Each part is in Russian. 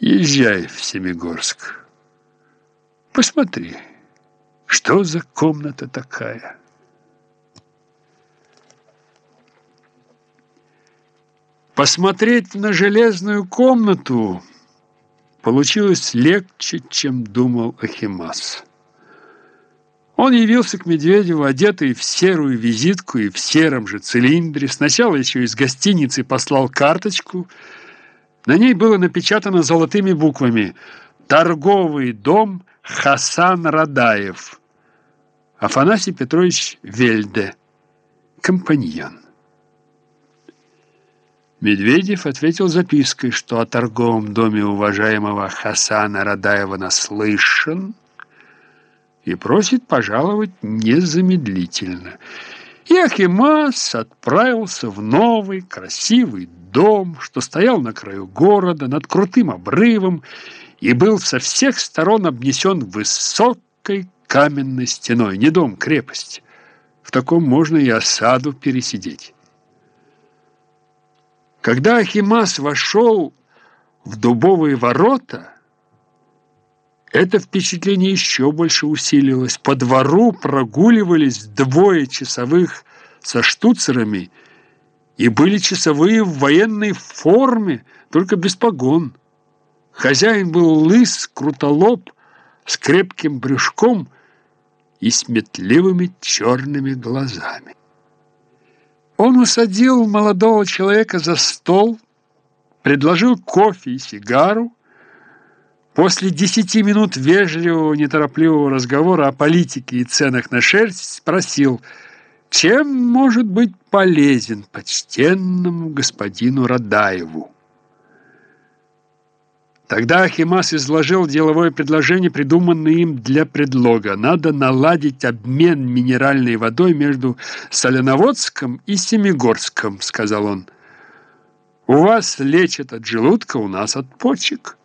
Езжай в Семигорск. Посмотри, что за комната такая. Посмотреть на железную комнату получилось легче, чем думал Ахимас. Он явился к Медведеву, одетый в серую визитку и в сером же цилиндре. Сначала еще из гостиницы послал карточку. На ней было напечатано золотыми буквами «Торговый дом Хасан Радаев». Афанасий Петрович Вельде, компаньон. Медведев ответил запиской, что о торговом доме уважаемого Хасана Радаева наслышан, и просит пожаловать незамедлительно. И Ахимас отправился в новый красивый дом, что стоял на краю города, над крутым обрывом, и был со всех сторон обнесен высокой каменной стеной, не дом, крепость. В таком можно и осаду пересидеть. Когда Ахимас вошел в дубовые ворота, это впечатление еще больше усилилось. По двору прогуливались двое часовых со штуцерами, и были часовые в военной форме, только без погон. Хозяин был лыс, крутолоб, с крепким брюшком и сметливыми черными глазами. Он усадил молодого человека за стол, предложил кофе и сигару, После десяти минут вежливого, неторопливого разговора о политике и ценах на шерсть спросил, чем может быть полезен почтенному господину Радаеву. Тогда Ахимас изложил деловое предложение, придуманное им для предлога. Надо наладить обмен минеральной водой между Соленоводском и Семигорском, сказал он. У вас лечат от желудка, у нас от почек.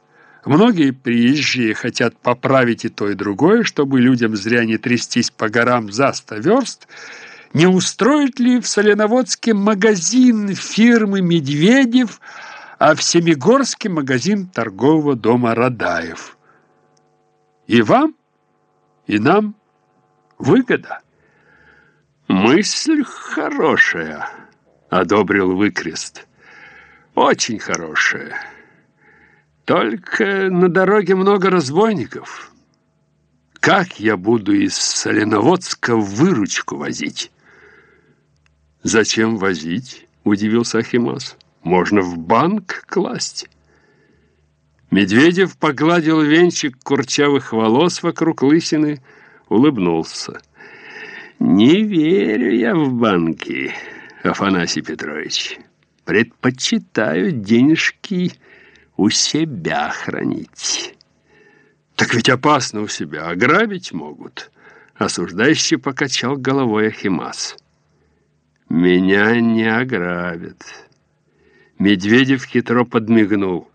Многие приезжие хотят поправить и то, и другое, чтобы людям зря не трястись по горам за сто верст. Не устроит ли в Соленоводске магазин фирмы «Медведев», а в Семигорске магазин торгового дома «Радаев»? И вам, и нам выгода. «Мысль хорошая», — одобрил выкрест. «Очень хорошая». Только на дороге много разбойников. Как я буду из Соленоводска выручку возить? Зачем возить? Удивился Ахимас. Можно в банк класть. Медведев погладил венчик курчавых волос вокруг лысины, улыбнулся. «Не верю я в банки, Афанасий Петрович. Предпочитаю денежки у себя хранить. Так ведь опасно у себя, ограбить могут. Осуждающий покачал головой Ахимас. Меня не ограбят. Медведев хитро подмигнул.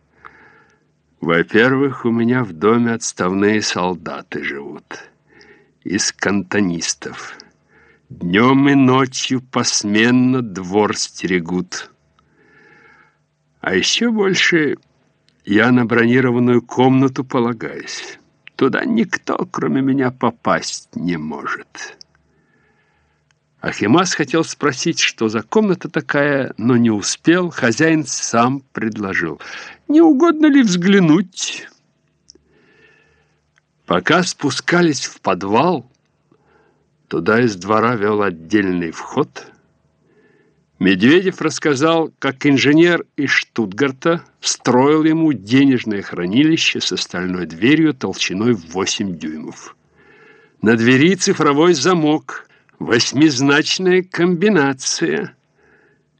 Во-первых, у меня в доме отставные солдаты живут. Из кантонистов. Днем и ночью посменно двор стерегут. А еще больше я на бронированную комнату полагаюсь. Туда никто, кроме меня, попасть не может. Ахимас хотел спросить, что за комната такая, но не успел. Хозяин сам предложил. «Не угодно ли взглянуть?» Пока спускались в подвал, туда из двора вел отдельный вход – Медведев рассказал, как инженер из Штутгарта строил ему денежное хранилище с остальной дверью толщиной в 8 дюймов. На двери цифровой замок, восьмизначная комбинация.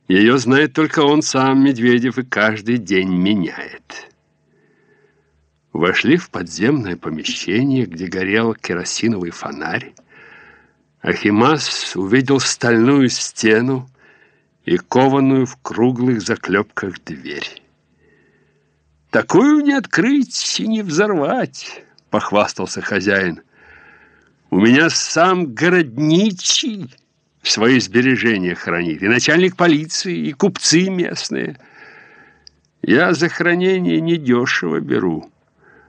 Ее знает только он сам, Медведев, и каждый день меняет. Вошли в подземное помещение, где горел керосиновый фонарь. Ахимас увидел стальную стену, и кованую в круглых заклепках дверь. «Такую не открыть и не взорвать», — похвастался хозяин. «У меня сам городничий свои сбережения хранит, и начальник полиции, и купцы местные». Я за хранение недешево беру.